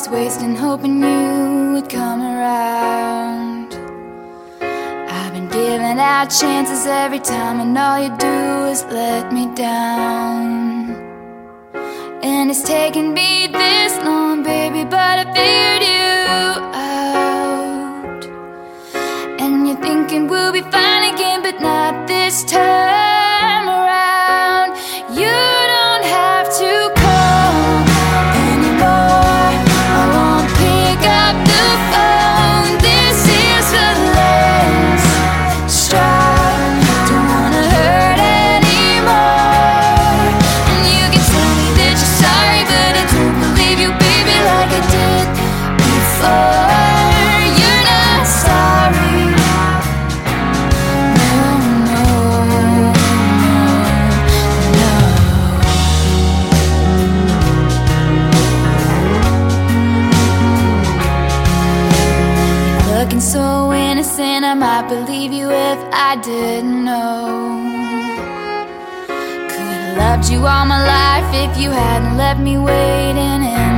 was wasting hoping you would come around. I've been giving out chances every time, and all you do is let me down. And it's taken me this long, baby, but I figured you. I believe you if I didn't know. Could have loved you all my life if you hadn't left me waiting.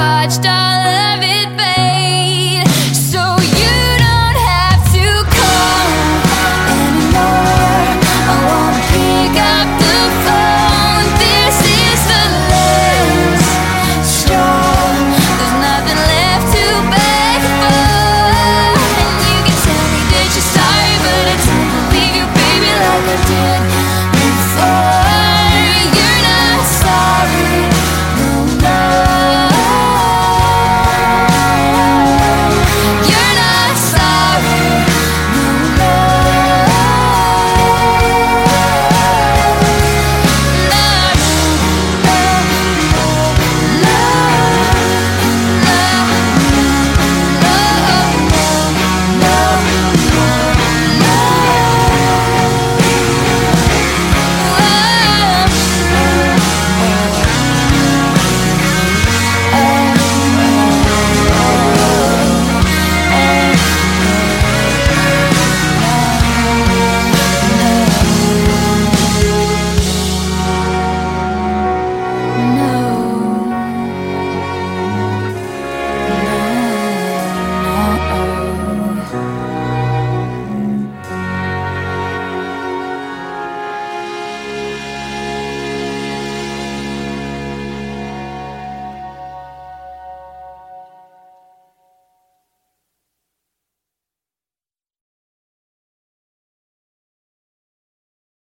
watched us.